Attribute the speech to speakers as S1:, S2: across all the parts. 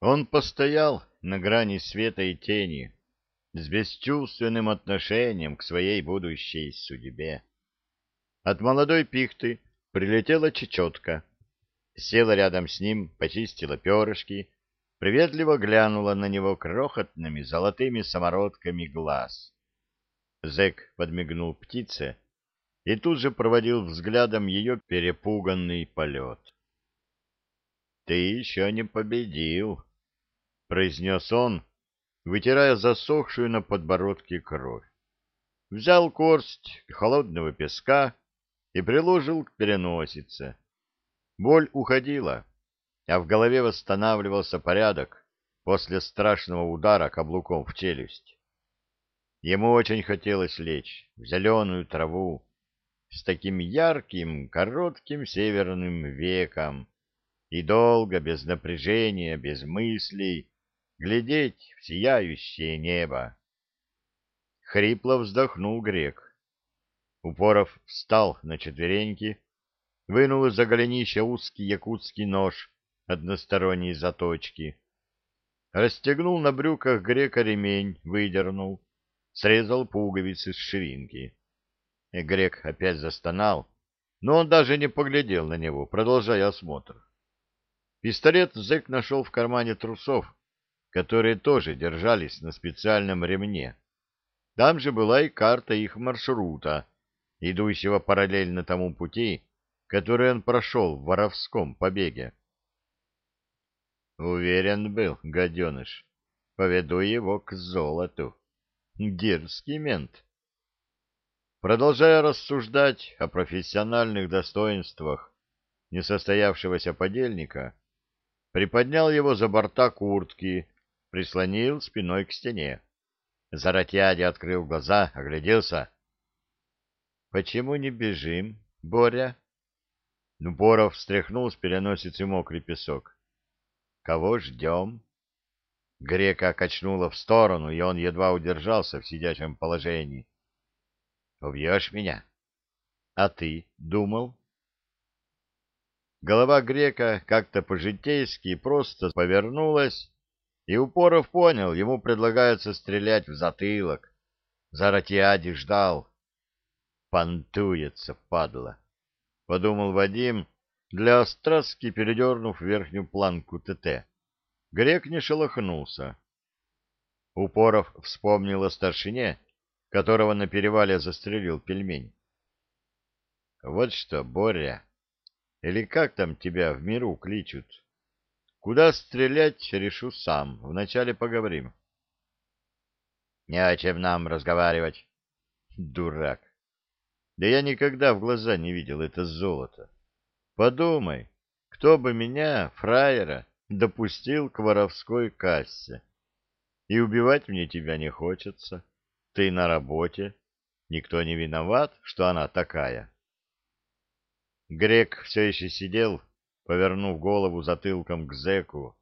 S1: Он постоял на грани света и тени, с бесчувственным отношением к своей будущей судьбе. От молодой пихты прилетела чечетка, села рядом с ним, почистила перышки, приветливо глянула на него крохотными золотыми самородками глаз. Зэк подмигнул птице и тут же проводил взглядом ее перепуганный полет. — Ты еще не победил, — произнес он, вытирая засохшую на подбородке кровь. Взял корсть холодного песка и приложил к переносице. Боль уходила, а в голове восстанавливался порядок после страшного удара каблуком в челюсть. Ему очень хотелось лечь в зеленую траву с таким ярким, коротким северным веком и долго, без напряжения, без мыслей, глядеть в сияющее небо. Хрипло вздохнул грек. Упоров встал на четвереньки, вынул из-за голенища узкий якутский нож односторонней заточки, расстегнул на брюках грека ремень, выдернул, срезал пуговицы с ширинки. Грек опять застонал, но он даже не поглядел на него, продолжая осмотр. Пистолет зэк нашел в кармане трусов, которые тоже держались на специальном ремне. Там же была и карта их маршрута, идущего параллельно тому пути, который он прошел в воровском побеге. Уверен был, гаденыш, поведу его к золоту. Дерзкий мент. Продолжая рассуждать о профессиональных достоинствах несостоявшегося подельника, приподнял его за борта куртки, прислонил спиной к стене. Заратьяди открыл глаза, огляделся. — Почему не бежим, Боря? Боров встряхнул с переносицы мокрый песок. — Кого ждем? Грека качнуло в сторону, и он едва удержался в сидячем положении. — Убьешь меня? — А ты думал? Голова грека как-то по-житейски просто повернулась, и Упоров понял, ему предлагается стрелять в затылок. Заратиади ждал. «Понтуется, падла!» — подумал Вадим, для остраски передернув верхнюю планку ТТ. Грек не шелохнулся. Упоров вспомнил о старшине, которого на перевале застрелил пельмень. «Вот что, Боря, или как там тебя в миру кличут?» Куда стрелять, решу сам. Вначале поговорим. Не о чем нам разговаривать. Дурак. Да я никогда в глаза не видел это золото. Подумай, кто бы меня, фраера, допустил к воровской кассе. И убивать мне тебя не хочется. Ты на работе. Никто не виноват, что она такая. Грек все еще сидел, повернув голову затылком к зэку.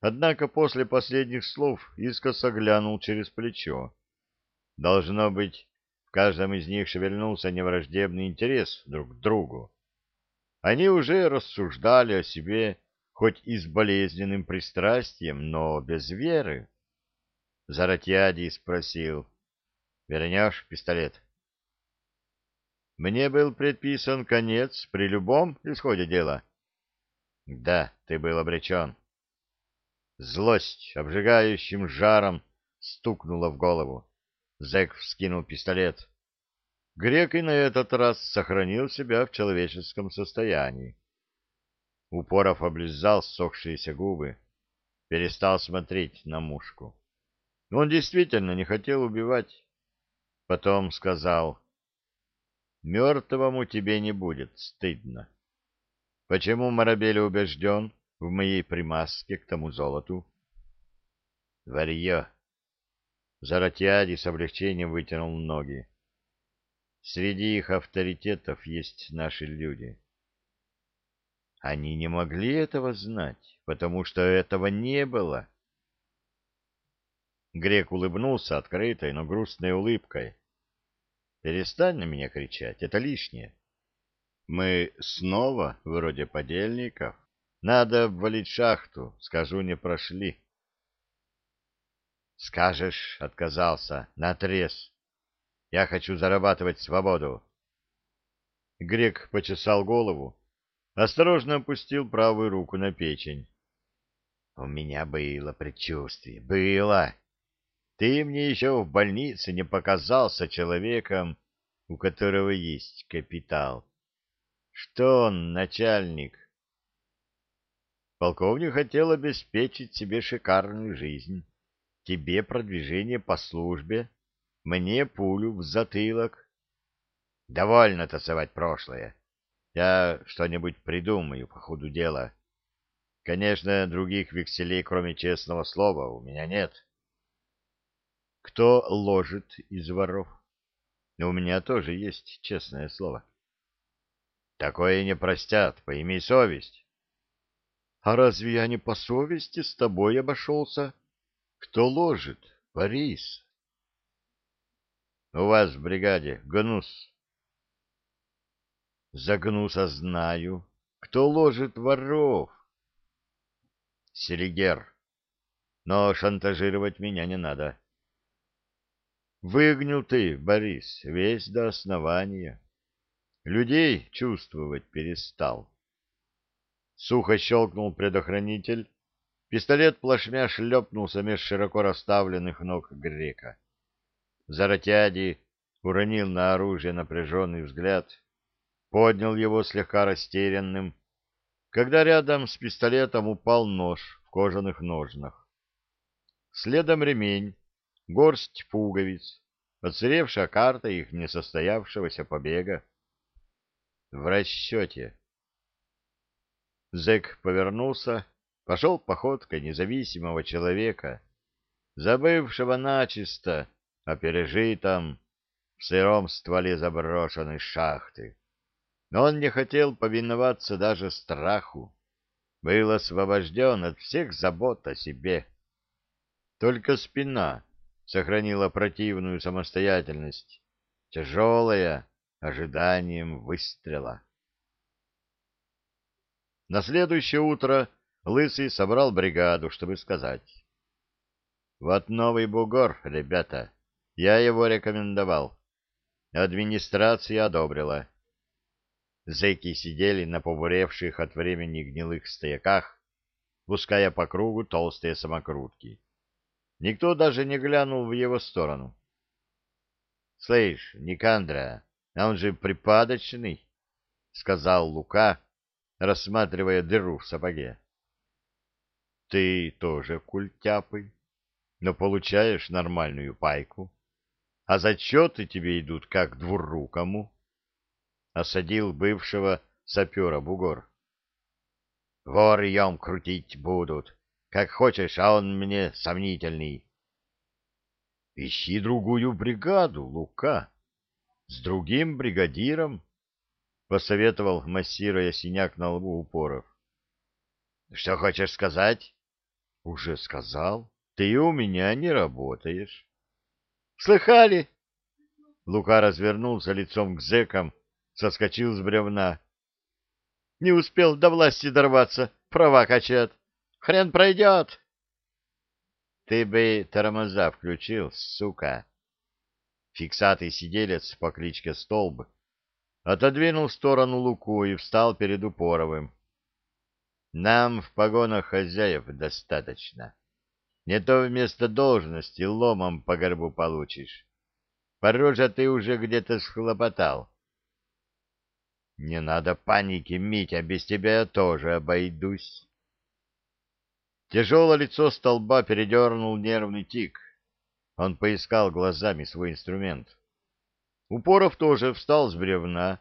S1: Однако после последних слов искоса глянул через плечо. Должно быть, в каждом из них шевельнулся невраждебный интерес друг к другу. Они уже рассуждали о себе, хоть и с болезненным пристрастием, но без веры. Заратьяди спросил, «Вернешь пистолет?» «Мне был предписан конец при любом исходе дела». Да, ты был обречен. Злость обжигающим жаром стукнула в голову. Зэк вскинул пистолет. Грек и на этот раз сохранил себя в человеческом состоянии. Упоров облизал сохшиеся губы, перестал смотреть на мушку. Он действительно не хотел убивать. Потом сказал, «Мертвому тебе не будет стыдно». Почему Марабель убежден в моей примазке к тому золоту? Варье. Заратиади с облегчением вытянул ноги. Среди их авторитетов есть наши люди. Они не могли этого знать, потому что этого не было. Грек улыбнулся открытой, но грустной улыбкой. Перестань на меня кричать, это лишнее. Мы снова вроде подельников, Надо обвалить шахту, скажу, не прошли. Скажешь, отказался, наотрез. Я хочу зарабатывать свободу. Грек почесал голову, осторожно опустил правую руку на печень. У меня было предчувствие, было. Ты мне еще в больнице не показался человеком, у которого есть капитал. Что он, начальник? Полковник хотел обеспечить себе шикарную жизнь, тебе продвижение по службе, мне пулю в затылок. Довольно тасовать прошлое. Я что-нибудь придумаю по ходу дела. Конечно, других векселей, кроме честного слова, у меня нет. Кто ложит из воров? У меня тоже есть честное слово. Такое не простят, поимей совесть. А разве я не по совести с тобой обошелся? Кто ложит, Борис? У вас в бригаде гнус. За гнуса знаю. Кто ложит воров? Селигер. Но шантажировать меня не надо. Выгнил ты, Борис, весь до основания. Людей чувствовать перестал. Сухо щелкнул предохранитель. Пистолет плашмя шлепнулся меж широко расставленных ног грека. Заратяди уронил на оружие напряженный взгляд, поднял его слегка растерянным, когда рядом с пистолетом упал нож в кожаных ножнах. Следом ремень, горсть пуговиц, отсыревшая карта их несостоявшегося побега. В расчете. Зэк повернулся, пошел походкой независимого человека, забывшего начисто о пережитом в сыром стволе заброшенной шахты. Но он не хотел повиноваться даже страху, был освобожден от всех забот о себе. Только спина сохранила противную самостоятельность, тяжелая, ожиданием выстрела. На следующее утро Лысый собрал бригаду, чтобы сказать. «Вот новый бугор, ребята. Я его рекомендовал. Администрация одобрила». Зэки сидели на побуревших от времени гнилых стояках, пуская по кругу толстые самокрутки. Никто даже не глянул в его сторону. — Слышь, Никандра, а он же припадочный, — сказал Лука, рассматривая дыру в сапоге. — Ты тоже культяпый, но получаешь нормальную пайку, а зачеты тебе идут как двурукому. Осадил бывшего сапера бугор. — Ворьем крутить будут, как хочешь, а он мне сомнительный. — Ищи другую бригаду, Лука, с другим бригадиром. — посоветовал, массируя синяк на лбу упоров. — Что хочешь сказать? — Уже сказал. Ты у меня не работаешь. — Слыхали? Лука развернулся лицом к зэкам, соскочил с бревна. — Не успел до власти дорваться, права качат. Хрен пройдет. — Ты бы тормоза включил, сука. Фиксатый сиделец по кличке Столб отодвинул в сторону Луку и встал перед Упоровым. Нам в погонах хозяев достаточно. Не то вместо должности ломом по горбу получишь. Порожа ты уже где-то схлопотал. Не надо паники, Митя, без тебя я тоже обойдусь. Тяжелое лицо столба передернул нервный тик. Он поискал глазами свой инструмент. Упоров тоже встал с бревна,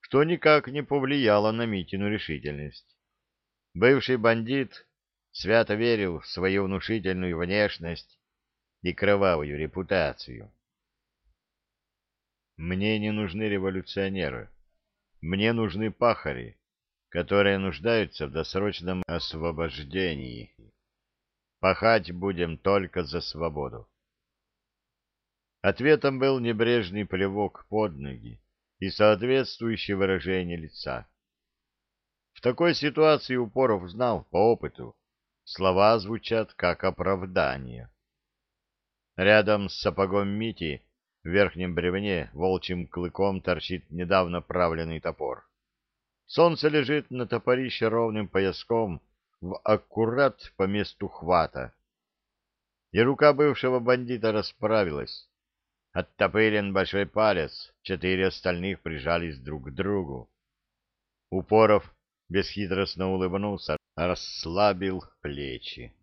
S1: что никак не повлияло на Митину решительность. Бывший бандит свято верил в свою внушительную внешность и кровавую репутацию. Мне не нужны революционеры. Мне нужны пахари, которые нуждаются в досрочном освобождении. Пахать будем только за свободу. Ответом был небрежный плевок под ноги и соответствующее выражение лица. В такой ситуации Упоров знал по опыту. Слова звучат как оправдание. Рядом с сапогом Мити в верхнем бревне волчьим клыком торчит недавно правленный топор. Солнце лежит на топорище ровным пояском в аккурат по месту хвата. И рука бывшего бандита расправилась. Оттопырен большой палец, четыре остальных прижались друг к другу. Упоров бесхитростно улыбнулся, расслабил плечи.